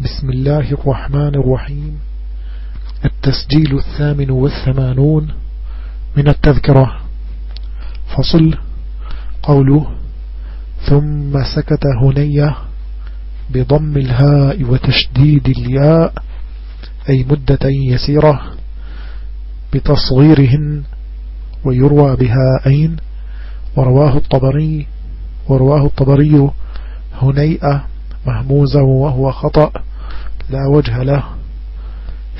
بسم الله الرحمن الرحيم. التسجيل الثامن والثمانون من التذكرة. فصل. قوله ثم سكت هنية بضم الهاء وتشديد الياء أي مدة يسيرة بتصغيرهن ويروى بها أين ورواه الطبري ورواه الطبري هنيئة مهموزة وهو خطأ. لا وجه له.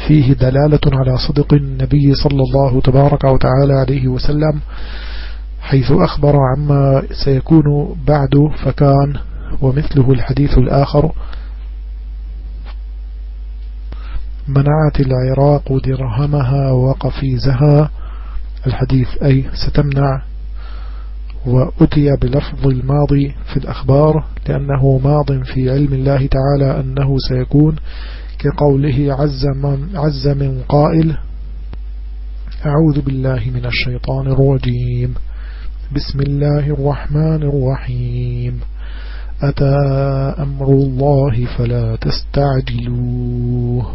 فيه دلالة على صدق النبي صلى الله تبارك وتعالى عليه وسلم حيث أخبر عما سيكون بعد فكان ومثله الحديث الآخر منعت العراق درهمها وقفيزها. الحديث أي ستمنع وأتي بلفظ الماضي في الأخبار لأنه ماض في علم الله تعالى أنه سيكون كقوله عز من, عز من قائل أعوذ بالله من الشيطان الرجيم. بسم الله الرحمن الرحيم. أتى أمر الله فلا تستعجلوه.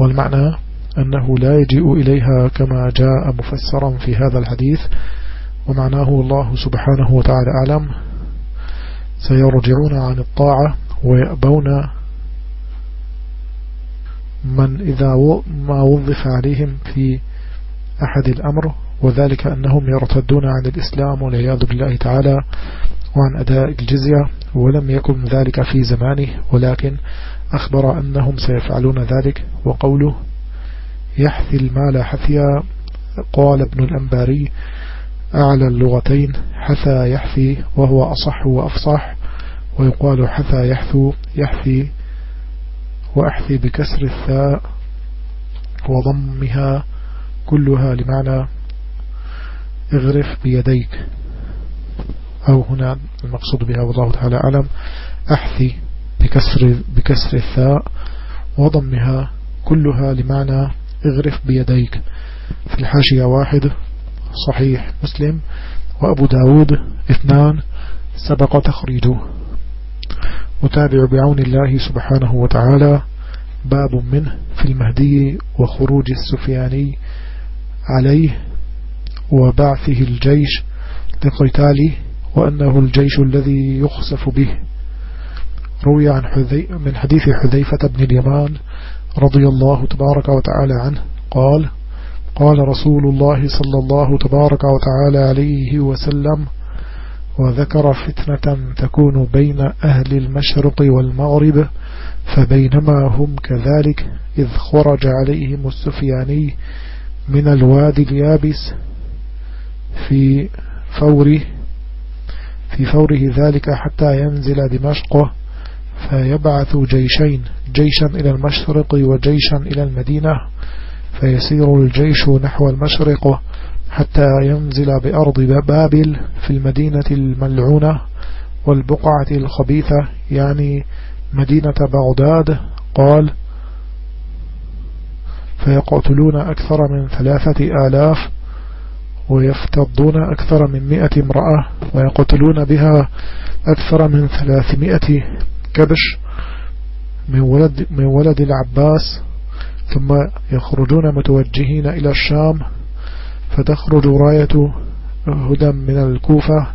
والمعنى أنه لا يجيء إليها كما جاء مفسرا في هذا الحديث ومعناه الله سبحانه وتعالى أعلم. سيرجعون عن الطاعة ويأبون من إذا ما وظف عليهم في أحد الأمر وذلك أنهم يرتدون عن الإسلام والعياذ بالله تعالى وعن أداء الجزية ولم يكن ذلك في زمانه ولكن أخبر أنهم سيفعلون ذلك. وقوله يحثي المال حثيا قال ابن الأنباري أعلى اللغتين حثى يحثي وهو أصح وأفصح ويقال حثى يحثو يحثي وأحثي بكسر الثاء وضمها كلها لمعنى اغرف بيديك أو هنا المقصود بها والله تعالى أعلم أحثي بكسر, بكسر الثاء وضمها كلها لمعنى اغرف بيديك. في الحاشية واحد صحيح مسلم وأبو داود اثنان سبق تخريجه. متابع بعون الله سبحانه وتعالى. باب منه في المهدي وخروج السفياني عليه وبعثه الجيش لقتاله وأنه الجيش الذي يخسف به. روي عن حذي من حديث حذيفة بن اليمان رضي الله تبارك وتعالى عنه. قال قال رسول الله صلى الله تبارك وتعالى عليه وسلم وذكر فتنة تكون بين أهل المشرق والمغرب فبينما هم كذلك إذ خرج عليهم السفياني من الوادي اليابس في فوره في فوره ذلك حتى ينزل دمشق فيبعث جيشين جيشا إلى المشرق وجيشا إلى المدينة فيسير الجيش نحو المشرق حتى ينزل بأرض بابل في المدينة الملعونة والبقعة الخبيثة يعني مدينة بغداد. قال فيقتلون أكثر من ثلاثة آلاف ويفتضون أكثر من مئة امرأة ويقتلون بها أكثر من ثلاثمائة كبش من ولد, من ولد العباس. ثم يخرجون متوجهين إلى الشام فتخرج راية هدى من الكوفة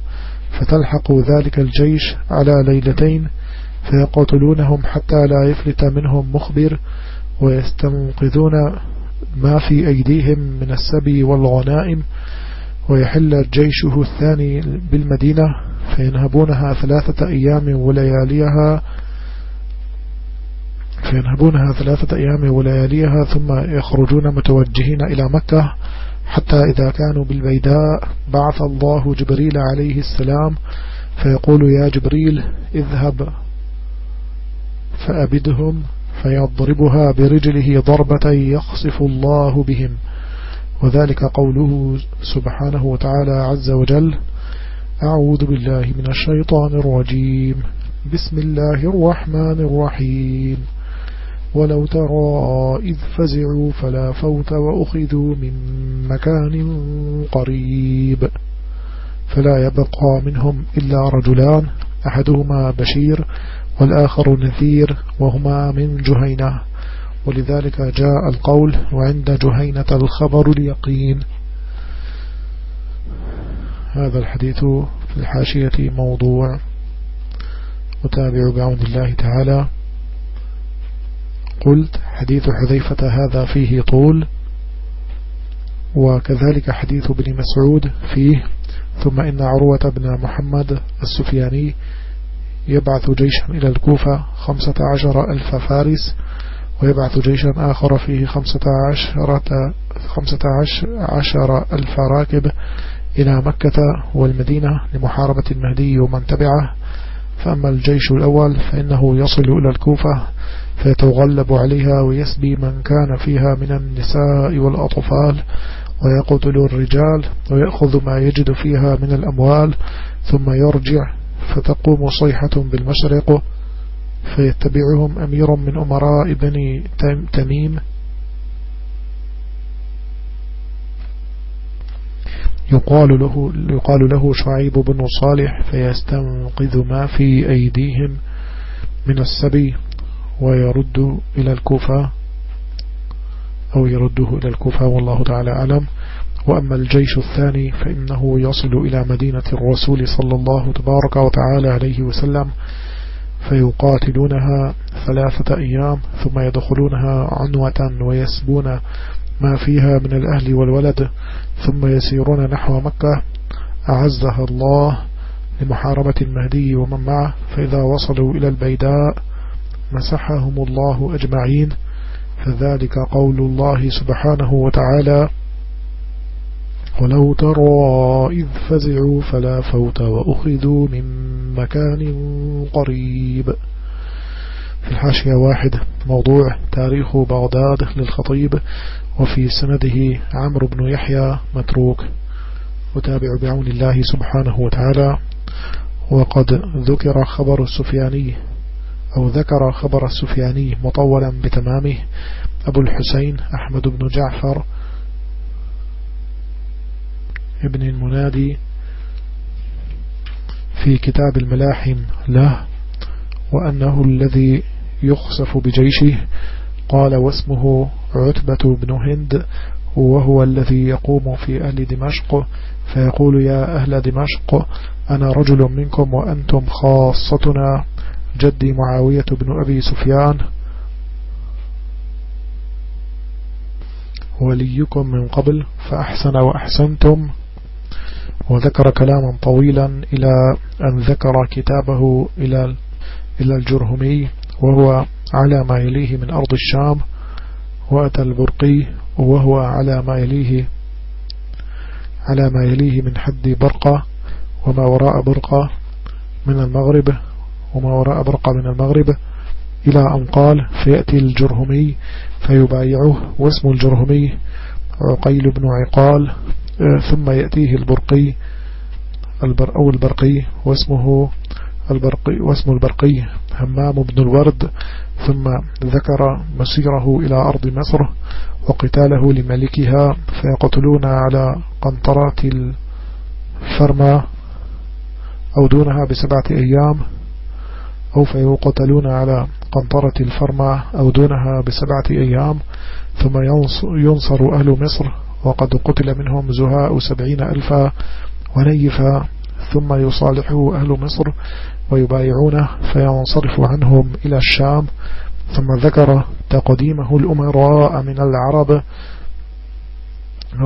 فتلحق ذلك الجيش على ليلتين فيقتلونهم حتى لا يفلت منهم مخبر ويستنقذون ما في أيديهم من السبي والغنائم ويحل جيشه الثاني بالمدينة فينهبونها ثلاثة أيام ولياليها فينهبونها ثلاثة أيام ولياليها ثم يخرجون متوجهين إلى مكة حتى إذا كانوا بالبيداء بعث الله جبريل عليه السلام فيقول يا جبريل اذهب فأبدهم فيضربها برجله ضربة يخصف الله بهم. وذلك قوله سبحانه وتعالى عز وجل أعوذ بالله من الشيطان الرجيم. بسم الله الرحمن الرحيم. ولو ترى إذ فزعوا فلا فوت وأخذوا من مكان قريب. فلا يبقى منهم إلا رجلان أحدهما بشير والآخر نذير وهما من جهينة. ولذلك جاء القول وعند جهينة الخبر اليقين. هذا الحديث في الحاشية موضوع. وتابع بعون الله تعالى. قلت حديث حذيفة هذا فيه طول وكذلك حديث ابن مسعود فيه ثم إن عروة بن محمد السفياني يبعث جيشا إلى الكوفة خمسة عشر ألف فارس ويبعث جيشا آخر فيه خمسة عشر, خمسة عشر ألف راكب إلى مكة والمدينة لمحاربة المهدي ومن تبعه. فأما الجيش الأول فإنه يصل إلى الكوفة فيتغلب عليها ويسبي من كان فيها من النساء والأطفال ويقتل الرجال ويأخذ ما يجد فيها من الأموال ثم يرجع فتقوم صيحة بالمشرق فيتبعهم أمير من أمراء بني تميم. يقال له, يقال له شعيب بن صالح فيستنقذ ما في أيديهم من السبي. ويرد إلى الكوفة أو يرده إلى الكوفة والله تعالى أعلم. وأما الجيش الثاني فإنه يصل إلى مدينة الرسول صلى الله تبارك وتعالى عليه وسلم فيقاتلونها ثلاثة أيام ثم يدخلونها عنوة ويسبون ما فيها من الأهل والولد ثم يسيرون نحو مكة. أعزها الله لمحاربة المهدي ومن معه فإذا وصلوا إلى البيداء مسحهم الله أجمعين فذلك قول الله سبحانه وتعالى ولو ترى إذ فزعوا فلا فوت وأخذوا من مكان قريب. في الحاشية واحد موضوع تاريخ بغداد للخطيب وفي سنده عمرو بن يحيى متروك وتابع بعون الله سبحانه وتعالى. وقد ذكر خبر السفياني أو ذكر خبر السفياني مطولا بتمامه أبو الحسين أحمد بن جعفر ابن المنادي في كتاب الملاحم له وأنه الذي يخسف بجيشه قال واسمه عتبة بن هند وهو الذي يقوم في أهل دمشق فيقول يا أهل دمشق أنا رجل منكم وأنتم خاصتنا. جدي معاوية بن أبي سفيان وليكم من قبل فأحسن وأحسنتم وذكر كلاما طويلا إلى أن ذكر كتابه إلى إلى الجرهمي وهو على ما يليه من أرض الشام وأتى البرقي وهو على ما يليه على ما يليه من حد برقة وما وراء برقة من المغرب وما وراء برقة من المغرب إلى أن قال فيأتي الجرهمي فيبايعه واسم الجرهمي عقيل بن عقال ثم يأتيه البرقي البر أو البرقي واسمه البرقي واسم البرقي همام بن الورد ثم ذكر مسيره إلى أرض مصر وقتاله لملكها فيقتلون على قنطرات الفرما أو دونها بسبعة أيام أو فيقتلون على قنطرة الفرما أو دونها بسبعة أيام ثم ينصر أهل مصر وقد قتل منهم زهاء سبعين ألفا ونيفا ثم يصالحه أهل مصر ويبايعونه فينصرف عنهم إلى الشام. ثم ذكر تقديمه الأمراء من العرب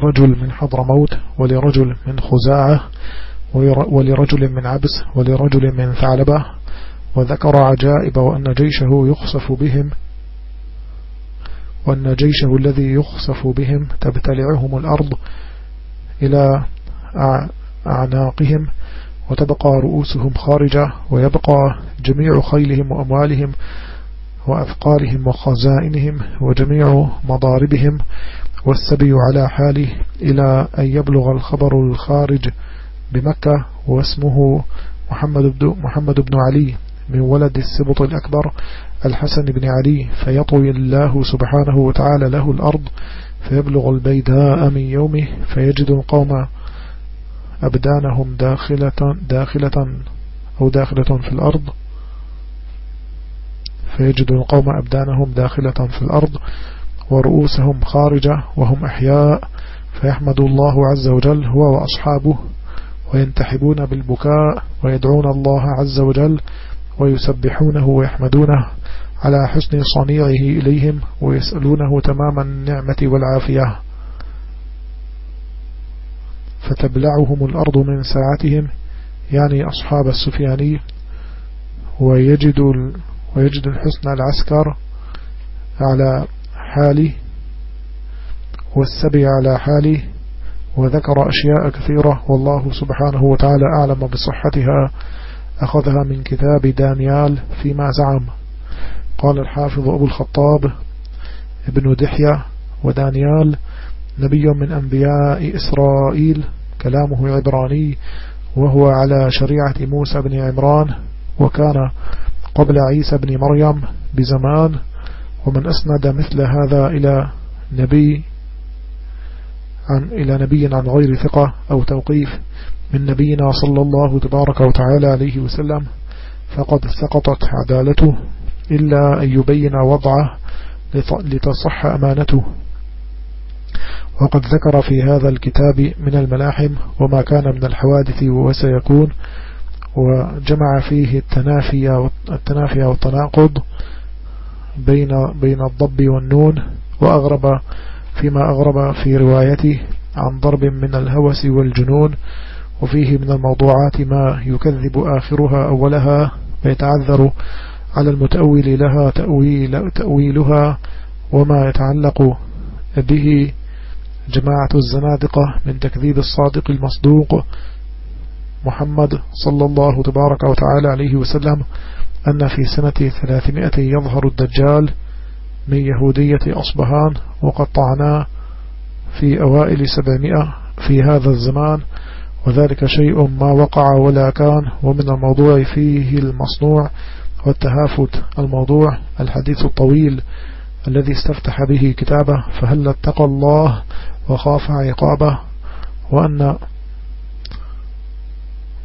رجل من حضرموت ولرجل من خزاعة ولرجل من عبس ولرجل من ثعلبة وذكر عجائب وأن جيشه يخصف بهم وأن جيشه الذي يخصف بهم تبتلعهم الأرض إلى أعناقهم وتبقى رؤوسهم خارجة ويبقى جميع خيلهم وأموالهم وأثقالهم وخزائنهم وجميع مضاربهم والسبي على حاله إلى أن يبلغ الخبر الخارج بمكة واسمه محمد بن, محمد بن علي. من ولد السبط الأكبر الحسن بن علي فيطوي الله سبحانه وتعالى له الأرض فيبلغ البيداء من يومه فيجد القوم أبدانهم داخلة, داخلة أو داخلة في الأرض فيجد القوم أبدانهم داخلة في الأرض ورؤوسهم خارجة وهم أحياء فيحمد الله عز وجل هو وأصحابه وينتحبون بالبكاء ويدعون الله عز وجل ويسبحونه ويحمدونه على حسن صنيعه إليهم ويسألونه تمام النعمة والعافية. فتبلعهم الأرض من ساعتهم يعني أصحاب السفياني ويجد, ويجد الحسن العسكر على حاله والسبي على حاله وذكر أشياء كثيرة والله سبحانه وتعالى أعلم بصحتها. أخذها من كتاب دانيال فيما زعم. قال الحافظ أبو الخطاب ابن دحية ودانيال نبي من أنبياء إسرائيل كلامه عبراني وهو على شريعة موسى بن عمران وكان قبل عيسى بن مريم بزمان ومن أسند مثل هذا إلى نبي عن إلى نبي عن غير ثقة أو توقيف. من نبينا صلى الله تبارك وتعالى عليه وسلم فقد سقطت عدالته إلا أن يبين وضعه لتصح أمانته. وقد ذكر في هذا الكتاب من الملاحم وما كان من الحوادث وسيكون وجمع فيه التنافي والتناقض بين بين الضب والنون وأغرب فيما أغرب في روايته عن ضرب من الهوس والجنون وفيه من الموضوعات ما يكذب آخرها أولها ويتعذر على المتأول لها تأويل تأويلها وما يتعلق به جماعة الزنادقة من تكذيب الصادق المصدوق محمد صلى الله تبارك وتعالى عليه وسلم أن في سنة ثلاثمائة يظهر الدجال من يهودية أصبهان وقد طعنا في أوائل سبعمائة في هذا الزمان وذلك شيء ما وقع ولا كان ومن الموضوع فيه المصنوع والتهافت الموضوع الحديث الطويل الذي استفتح به كتابه فهل اتقى الله وخاف عقابه؟ وأن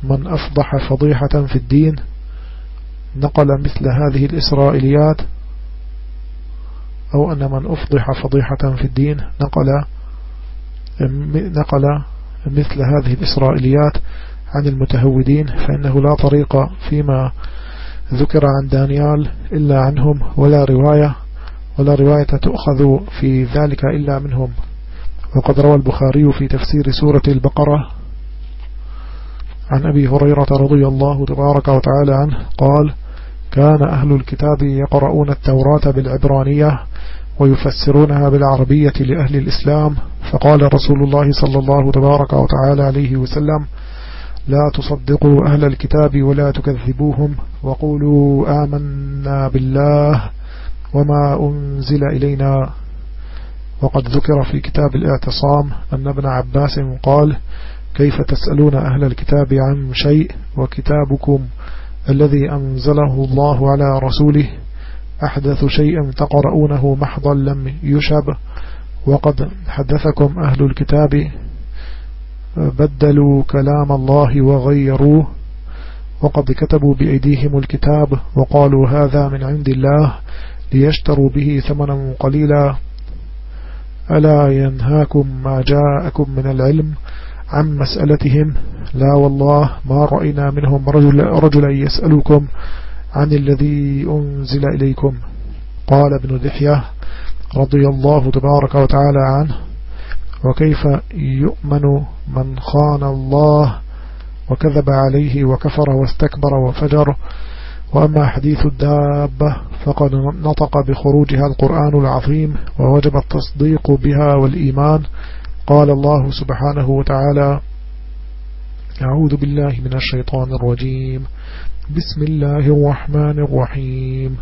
من أفضح فضيحة في الدين نقل مثل هذه الإسرائيليات أو أن من أفضح فضيحة في الدين نقل نقل مثل هذه الإسرائيليات عن المتهودين فإنه لا طريق فيما ذكر عن دانيال إلا عنهم ولا رواية ولا رواية تؤخذ في ذلك إلا منهم. وقد روى البخاري في تفسير سورة البقرة عن أبي هريرة رضي الله تبارك وتعالى عنه قال كان أهل الكتاب يقرؤون التوراة بالعبرانية ويفسرونها بالعربية لأهل الإسلام. فقال رسول الله صلى الله تبارك وتعالى عليه وسلم لا تصدقوا أهل الكتاب ولا تكذبوهم وقولوا آمنا بالله وما أنزل إلينا. وقد ذكر في كتاب الاعتصام أن ابن عباس قال كيف تسألون أهل الكتاب عن شيء وكتابكم الذي أنزله الله على رسوله أحدث شيء تقرؤونه محضا لم يشب. وقد حدثكم أهل الكتاب بدلوا كلام الله وغيروه. وقد كتبوا بأيديهم الكتاب وقالوا هذا من عند الله ليشتروا به ثمنا قليلا. ألا ينهاكم ما جاءكم من العلم عن مسألتهم؟ لا والله ما رأينا منهم رجل رجلا يسألكم. عن الذي أنزل إليكم. قال ابن دحية رضي الله تبارك وتعالى عنه وكيف يؤمن من خان الله وكذب عليه وكفر واستكبر وفجر؟ وأما حديث الدابة فقد نطق بخروجها القرآن العظيم ووجب التصديق بها والإيمان. قال الله سبحانه وتعالى أعوذ بالله من الشيطان الرجيم. بسم الله الرحمن الرحيم.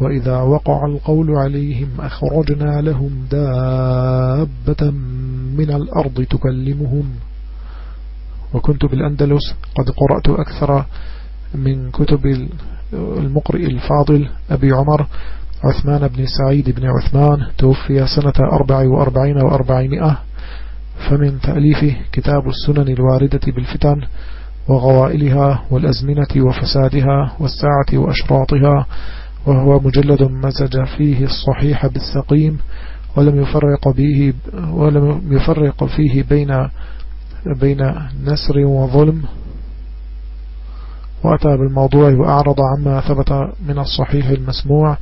وإذا وقع القول عليهم أخرجنا لهم دابة من الأرض تكلمهم. وكنت بالأندلس قد قرأت أكثر من كتب المقرئ الفاضل أبي عمر عثمان بن سعيد بن عثمان توفي سنة أربع وأربعين وأربعمائة. فمن تأليفه كتاب السنن الواردة بالفتن وغوائلها والأزمنة وفسادها والساعة وأشراطها وهو مجلد مزج فيه الصحيح بالسقيم ولم يفرق به ولم يفرق فيه بين بين نسر وظلم. وأتى بالموضوع وأعرض عما ثبت من الصحيح المسموع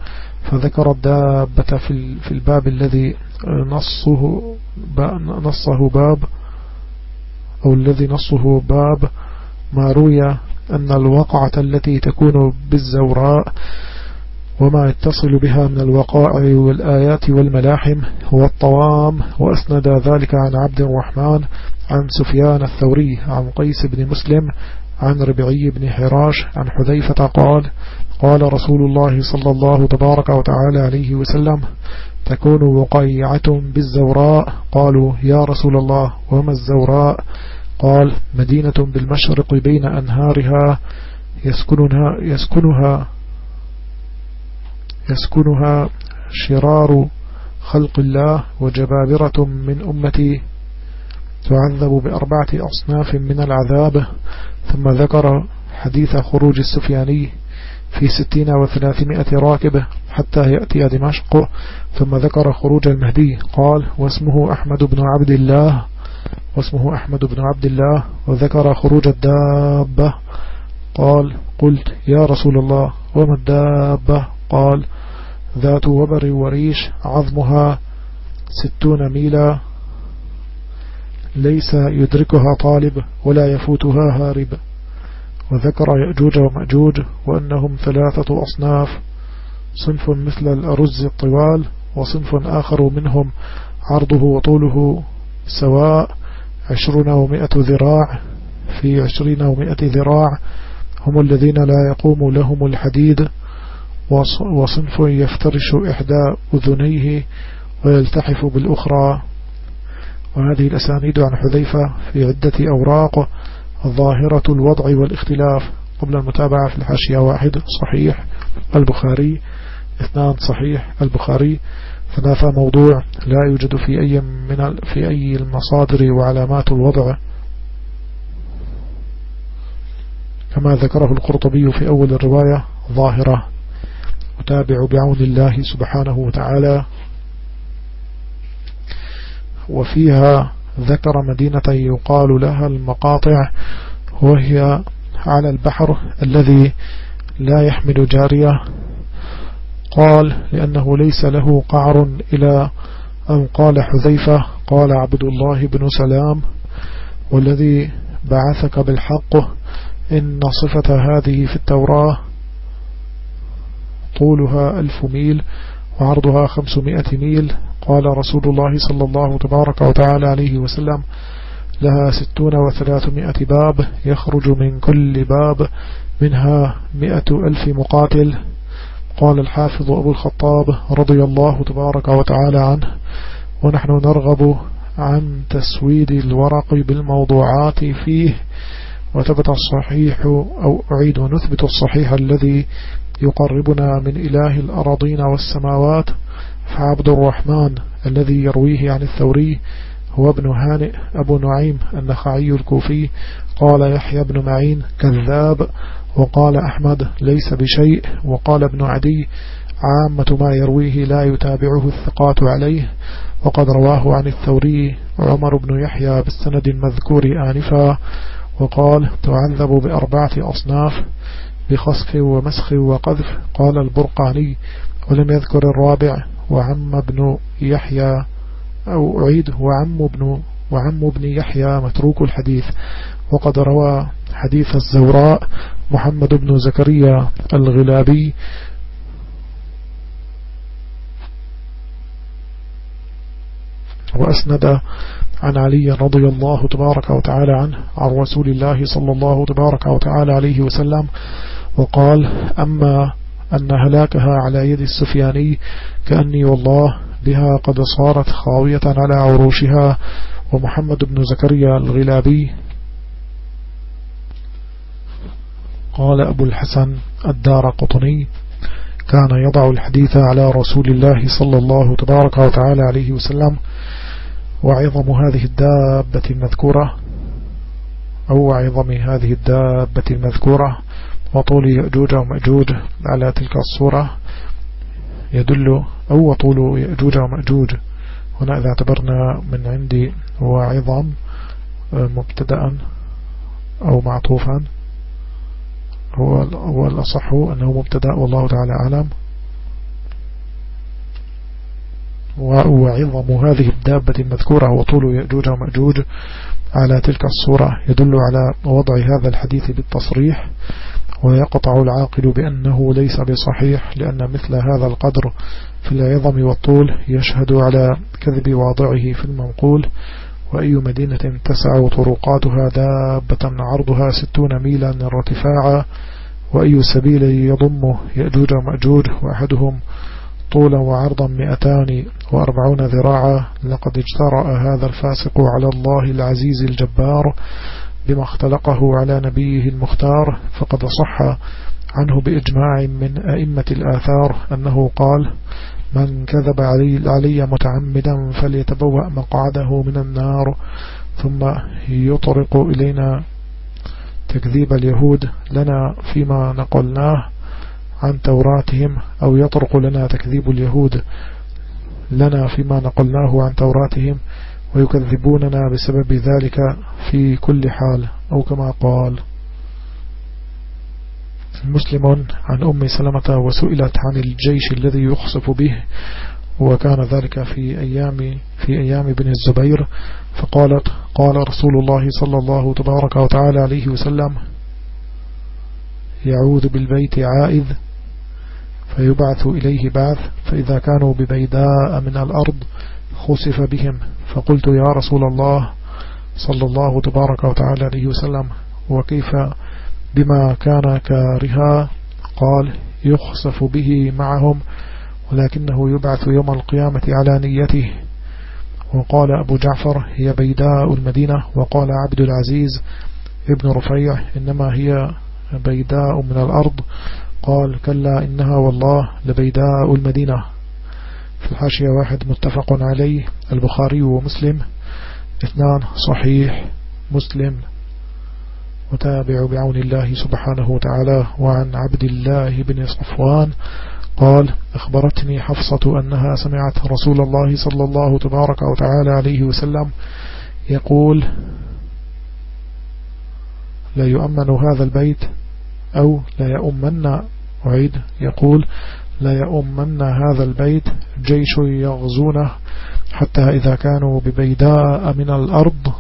فذكر الدابة في الباب الذي نصه نصه باب أو الذي نصه باب ما روي أن الوقعة التي تكون بالزوراء وما يتصل بها من الوقائع والآيات والملاحم هو الطوام وأسند ذلك عن عبد الرحمن عن سفيان الثوري عن قيس بن مسلم عن ربعي بن حراش عن حذيفة قال قال رسول الله صلى الله تبارك وتعالى عليه وسلم تكون وقيعة بالزوراء. قالوا يا رسول الله وما الزوراء؟ قال مدينة بالمشرق بين أنهارها يسكنها, يسكنها, يسكنها شرار خلق الله وجبابرة من أمتي تعذب بأربعة أصناف من العذاب. ثم ذكر حديث خروج السفياني في ستين وثلاثمائة راكبة حتى يأتي دمشق. ثم ذكر خروج المهدي قال واسمه أحمد بن عبد الله. واسمه أحمد بن عبد الله وذكر خروج الدابة قال قلت يا رسول الله وما الدابة؟ قال ذات وبر وريش عظمها ستون ميلا ليس يدركها طالب ولا يفوتها هارب. وذكر يأجوج ومأجوج وأنهم ثلاثة أصناف صنف مثل الأرز الطوال وصنف آخر منهم عرضه وطوله سواء عشرون ومائة ذراع في عشرين ومائة ذراع هم الذين لا يقوم لهم الحديد وصنف يفترش إحدى أذنيه ويلتحف بالأخرى. وهذه الأسانيد عن حذيفة في عدة أوراق ظاهرة الوضع والاختلاف قبل المتابعة في الحاشية واحد صحيح البخاري اثنان صحيح البخاري. ثلاثة موضوع لا يوجد في أي من في أي المصادر وعلامات الوضع كما ذكره القرطبي في أول الرواية ظاهرة. وتابع بعون الله سبحانه وتعالى. وفيها ذكر مدينة يقال لها المقاطع. وهي على البحر الذي لا يحمل جارية. قال لأنه ليس له قعر إلى أن قال حذيفة قال عبد الله بن سلام والذي بعثك بالحق إن صفة هذه في التوراة طولها ألف ميل وعرضها خمسمائة ميل قال رسول الله صلى الله تبارك وتعالى عليه وسلم لها ستون وثلاثمائة باب يخرج من كل باب منها مئة ألف مقاتل قال الحافظ أبو الخطاب رضي الله تبارك وتعالى عنه ونحن نرغب عن تسويد الورق بالموضوعات فيه وثبت الصحيح أو أعيد ونثبت الصحيح الذي يقربنا من إله الأراضين والسماوات فعبد الرحمن الذي يرويه عن الثوري هو ابن هانئ أبو نعيم النخعي الكوفي قال يحيى بن معين كذاب وقال أحمد ليس بشيء وقال ابن عدي عامة ما يرويه لا يتابعه الثقات عليه وقد رواه عن الثوري عمر بن يحيى بالسند المذكور آنفا وقال تعذب بأربعة أصناف بخسف ومسخ وقذف قال البرقاني ولم يذكر الرابع وعم ابن يحيى أو أعيد وعم ابن وعم ابن يحيى متروك الحديث. وقد روى حديث الزوراء محمد بن زكريا الغلابي. وأسند عن علي رضي الله تبارك وتعالى عنه عن رسول الله صلى الله تبارك وتعالى عليه وسلم. وقال أما أن هلاكها على يد السفياني كأني والله بها قد صارت خاوية على عروشها ومحمد بن زكريا الغلابي. قال أبو الحسن الدار قطني كان يضع الحديث على رسول الله صلى الله تبارك وتعالى عليه وسلم وعظم هذه الدابة المذكورة أو عظم هذه الدابة المذكورة وطول يأجوج ومأجوج على تلك الصورة. يدل أو طول يأجوج ومأجوج. هنا إذا اعتبرنا من عندي هو عظام آه، مبتدأ أو معطوفا. هو, هو الأصح أنه مبتدأ والله تعالى أعلم. وعظم هذه الدابة المذكورة وطول يأجوج ومأجوج على تلك الصورة. يدل على وضع هذا الحديث بالتصريح ويقطع العاقل بأنه ليس بصحيح لأن مثل هذا القدر في العظم والطول يشهد على كذب واضعه في المنقول. وأي مدينة تسع طرقاتها دابة عرضها ستون ميلا ارتفاعا وأي سبيل يضم يأجوج ومأجوج وأحدهم طولا وعرضا مئتان وأربعون ذراعا لقد اجترأ هذا الفاسق على الله العزيز الجبار بما اختلقه على نبيه المختار فقد صح عنه بإجماع من أئمة الآثار أنه قال من كذب علي, علي متعمدا فليتبوأ مقعده من النار ثم يطرق إلينا تكذيب اليهود لنا فيما نقلناه عن توراتهم أو يطرق لنا تكذيب اليهود لنا فيما نقلناه عن توراتهم ويكذبوننا بسبب ذلك في كل حال أو كما قال. مسلم عن أم سلمة وسئلت عن الجيش الذي يخصف به وكان ذلك في أيام في أيام بن الزبير فقالت قال رسول الله صلى الله تبارك وتعالى عليه وسلم يعود بالبيت عائذ فيبعث إليه بعث فإذا كانوا ببيداء من الأرض خسف بهم. فقلت يا رسول الله صلى الله تبارك وتعالى عليه وسلم وكيف بما كان كارها؟ قال يخسف به معهم ولكنه يبعث يوم القيامة على نيته. وقال أبو جعفر هي بيداء المدينة. وقال عبد العزيز ابن رفيع إنما هي بيداء من الأرض. قال كلا إنها والله لبيداء المدينة. في الحاشية واحد متفق عليه البخاري ومسلم. اثنان صحيح مسلم. وتابع بعون الله سبحانه وتعالى. وعن عبد الله بن صفوان قال أخبرتني حفصة أنها سمعت رسول الله صلى الله تبارك وتعالى عليه وسلم يقول لا يؤمن هذا البيت أو لا يؤمن أعيد يقول لا يؤمن هذا البيت جيش يغزونه حتى إذا كانوا ببيداء من الأرض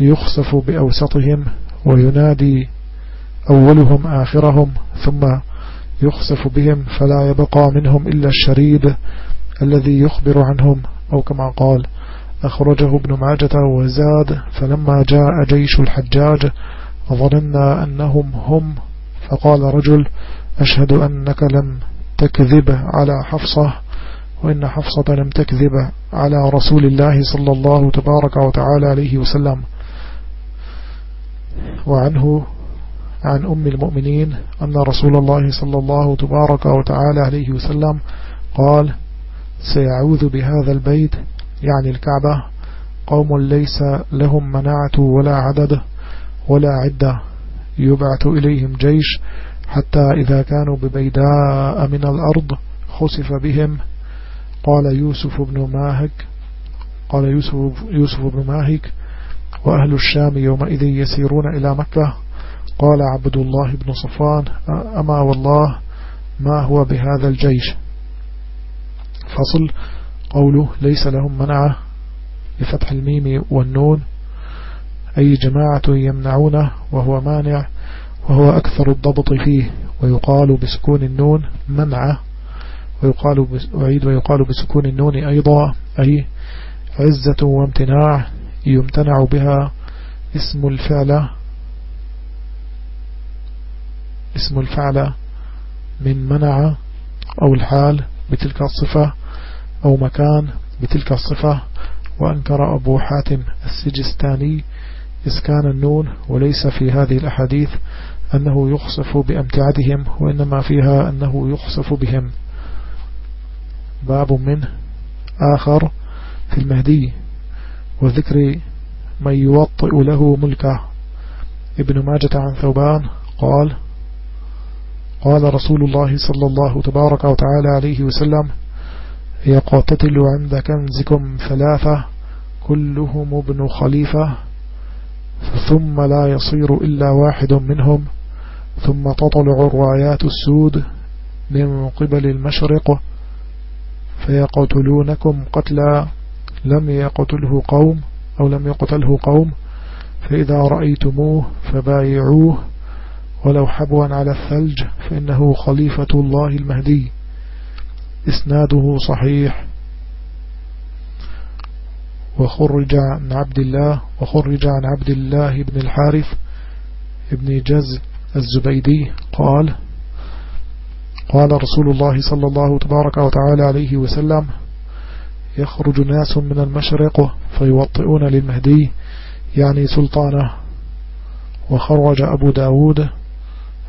يخسف بأوسطهم وينادي أولهم آخرهم ثم يخسف بهم فلا يبقى منهم إلا الشريد الذي يخبر عنهم. أو كما قال أخرجه ابن ماجة وزاد فلما جاء جيش الحجاج ظننا أنهم هم فقال رجل أشهد أنك لم تكذب على حفصة وإن حفصة لم تكذب على رسول الله صلى الله تبارك وتعالى عليه وسلم. وعنه عن أم المؤمنين أن رسول الله صلى الله تبارك وتعالى عليه وسلم قال سيعوذ بهذا البيت يعني الكعبة قوم ليس لهم مناعة ولا عدد ولا عدة. يبعث إليهم جيش حتى إذا كانوا ببيداء من الأرض خسف بهم. قال يوسف بن ماهك قال يوسف, يوسف بن ماهك وأهل الشام يومئذ يسيرون إلى مكة. قال عبد الله بن صفان أما والله ما هو بهذا الجيش؟ فصل. قوله ليس لهم منعة بفتح الميم والنون. أي جماعة يمنعونه وهو مانع وهو أكثر الضبط فيه ويقال بسكون النون منعه ويقال أعيد ويقال بسكون النون أيضا أي عزة وامتناع يمتنع بها اسم الفعل اسم الفعل من منع أو الحال بتلك الصفة أو مكان بتلك الصفة وأنكر أبو حاتم السجستاني إسكان النون وليس في هذه الأحاديث أنه يخصف بأمتعتهم وإنما فيها أنه يخصف بهم. باب منه آخر في المهدي وذكر من يوطئ له ملكه. ابن ماجة عن ثوبان قال قال رسول الله صلى الله تبارك وتعالى عليه وسلم يقاتل عند كنزكم ثلاثة كلهم ابن خليفة. ثم لا يصير إلا واحد منهم ثم تطلع الرايات السود من قبل المشرق فيقتلونكم قتلا لم يقتله قوم أو لم يقتله قوم فإذا رأيتموه فبايعوه ولو حبوا على الثلج فإنه خليفة الله المهدي. إسناده صحيح. وخرج عن عبد الله وخرج عن عبد الله بن الحارث ابن جز الزبيدي قال قال رسول الله صلى الله تبارك وتعالى عليه وسلم يخرج ناس من المشرق فيوطئون للمهدي يعني سلطانه. وخرج أبو داود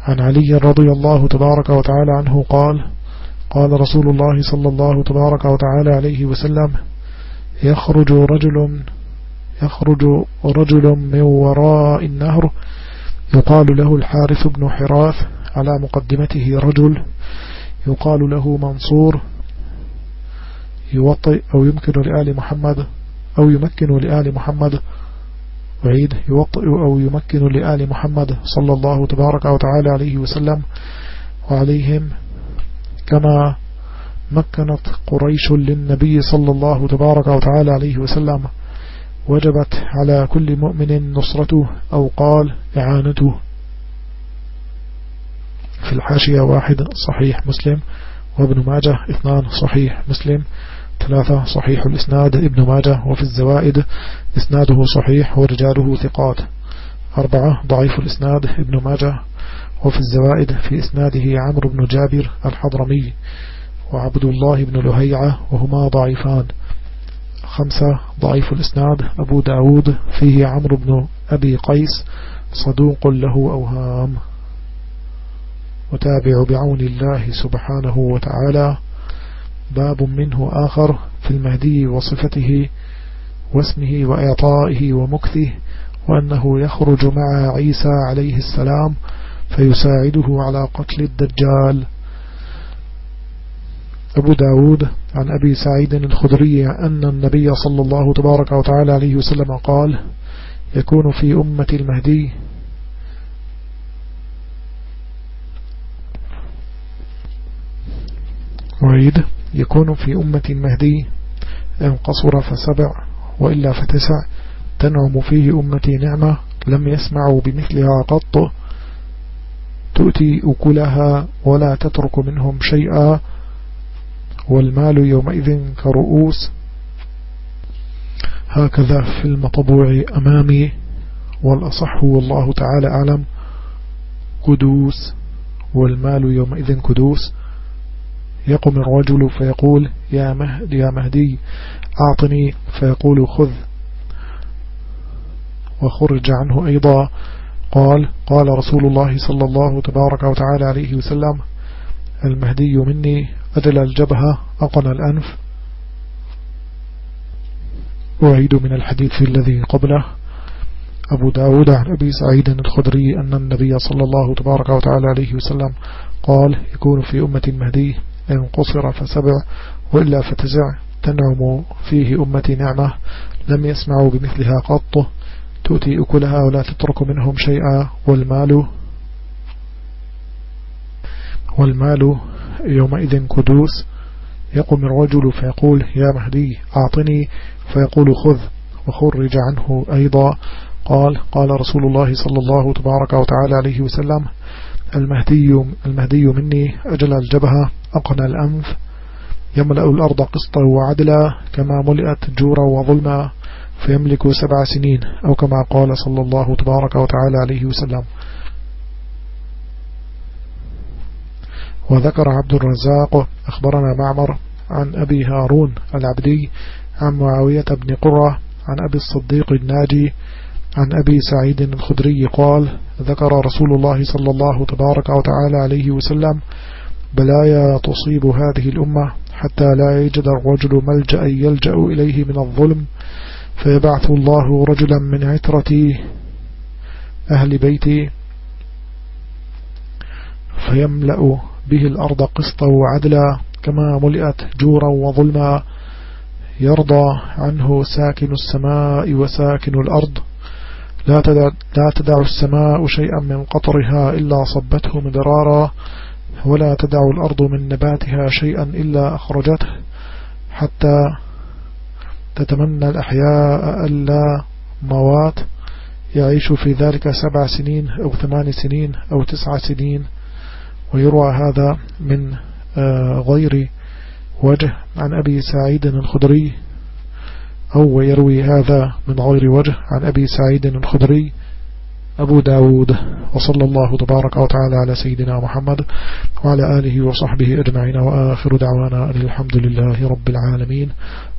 عن علي رضي الله تبارك وتعالى عنه قال قال رسول الله صلى الله تبارك وتعالى عليه وسلم يخرج رجل يخرج رجل من وراء النهر يقال له الحارث بن حراث على مقدمته رجل يقال له منصور يوطئ أو يمكن لآل محمد أو يمكن لآل محمد وعيد يوطئ أو يمكن لآل محمد صلى الله تبارك وتعالى عليه وسلم وعليهم كما مكنت قريش للنبي صلى الله تبارك وتعالى عليه وسلم. وجبت على كل مؤمن نصرته أو قال إعانته. في الحاشية واحد صحيح مسلم وابن ماجه اثنان صحيح مسلم ثلاثة صحيح الإسناد ابن ماجه وفي الزوائد إسناده صحيح ورجاله ثقات. أربعة ضعيف الإسناد ابن ماجه وفي الزوائد في إسناده عمرو بن جابر الحضرمي. وعبد الله بن لهيعة وهما ضعيفان. خمسة ضعيف الإسناد. أبو داود فيه عمرو بن أبي قيس صدوق له أوهام. وتابع بعون الله سبحانه وتعالى. باب منه آخر في المهدي وصفته واسمه وإعطائه ومكثه وأنه يخرج مع عيسى عليه السلام فيساعده على قتل الدجال. أبو داود عن أبي سعيد الخدري أن النبي صلى الله تبارك وتعالى عليه وسلم قال يكون في أمة المهدي وعيد يكون في أمة المهدي إن قصر فسبع وإلا فتسع تنعم فيه أمتي نعمة لم يسمعوا بمثلها قط تؤتي أكلها ولا تترك منهم شيئا والمال يومئذ كرؤوس. هكذا في المطبوع أمامي والأصح والله تعالى أعلم كدوس والمال يومئذ كدوس يقوم الرجل فيقول يا, مهد يا مهدي أعطني. فيقول خذ. وخرج عنه أيضا. قال قال رسول الله صلى الله تبارك وتعالى عليه وسلم المهدي مني أدل الجبهة أقن الأنف. أعيد من الحديث الذي قبله. أبو داود عن أبي سعيد الخدري أن النبي صلى الله تبارك وتعالى عليه وسلم قال يكون في أمة المهدي إن قصر فسبع وإلا فتزع. تنعم فيه أمة نعمة لم يسمعوا بمثلها قط. تؤتي أكلها ولا تترك منهم شيئا. والمال والمال يومئذ كدوس يقوم الرجل فيقول يا مهدي أعطني. فيقول خذ وخرج عنه أيضا. قال قال رسول الله صلى الله تبارك وتعالى عليه وسلم المهدي, المهدي مني أجل الجبهة أقنى الأنف يملأ الأرض قسطا وعدلا كما ملئت جورا وظلما فيملك سبع سنين أو كما قال صلى الله تبارك وتعالى عليه وسلم. وذكر عبد الرزاق أخبرنا معمر عن أبي هارون العبدي عن معاوية بن قرة عن أبي الصديق الناجي عن أبي سعيد الخدري قال ذكر رسول الله صلى الله تبارك وتعالى عليه وسلم بلايا تصيب هذه الأمة حتى لا يجد الرجل ملجأ يلجأ إليه من الظلم فيبعث الله رجلا من عترة أهل بيتي فيملأ به الأرض قسطا وعدلا كما ملئت جورا وظلما يرضى عنه ساكن السماء وساكن الأرض. لا تدع, لا تدع السماء شيئا من قطرها إلا صبته مدرارا ولا تدع الأرض من نباتها شيئا إلا أخرجته حتى تتمنى الأحياء ألا موات يعيش في ذلك سبع سنين أو ثمان سنين أو تسع سنين. ويروى هذا من آه، غير وجه عن أبي سعيد الخدري أو يروي هذا من غير وجه عن أبي سعيد الخدري أبو داود. وصلى الله تبارك وتعالى على سيدنا محمد وعلى آله وصحبه أجمعين. وآخر دعوانا الحمد لله رب العالمين.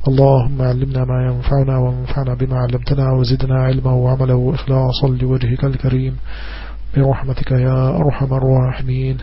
اللهم علمنا ما ينفعنا وانفعنا بما علمتنا وزدنا علما وعملا وإخلاصا لوجهك الكريم. برحمتك يا أرحم الراحمين.